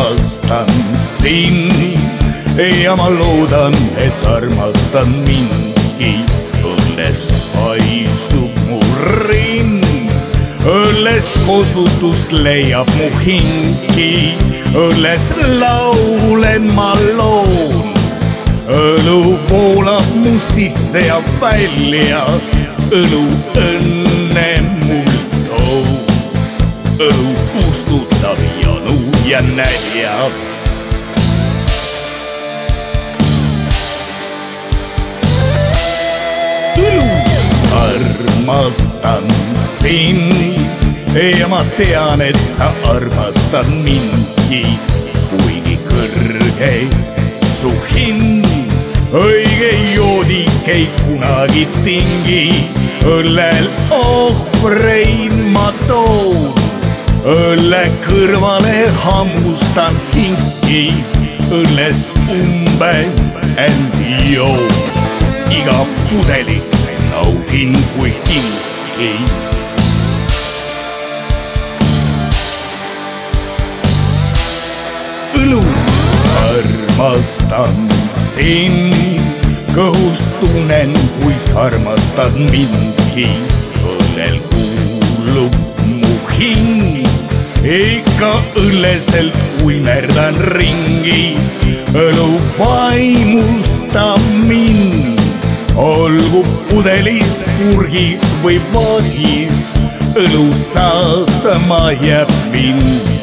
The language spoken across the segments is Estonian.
armastan sind ja ma loodan, et armastan mindki. õllest paisub mu rind, õllest kosutust leiab mu hingi, õllest laulen ma loon. õlu voolab mu sisse ja välja, õlu õnne mul toob. õlu kustutab ja nälja armastan sind ja ma tean, et sa armastad mindki, kuigi kõrge su hind. õige joodik ei kunagi tingi, õllel ohvreid ma toon. Õlle kõrvale hammustan sinki, õllest umbe end joon. iga pudelit naudin kui kinki. õlu armastan sind, kõhus tunnen, kui sa armastad mindki. õllel ikka õlleselt uimerdan ringi. õlu vaimustab mind olgu pudelis, purgis või voodis, õlu saatma jääb mind.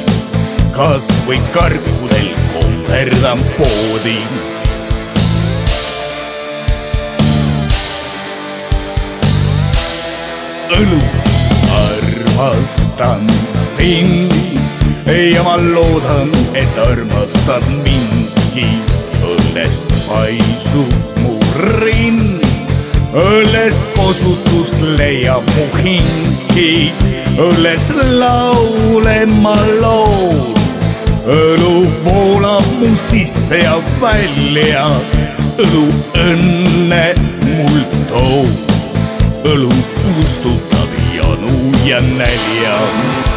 kas või karkudel kommerdan poodi. õlu armastan sind ja ma loodan, et armastad mindki. õllest paisub mu rind õllest kosutust leiab mu hingi, õllest laulen ma loon. õlu voolab mu sisse ja välja, õlu õnne mul toob. õlu kustutab janu ja nälja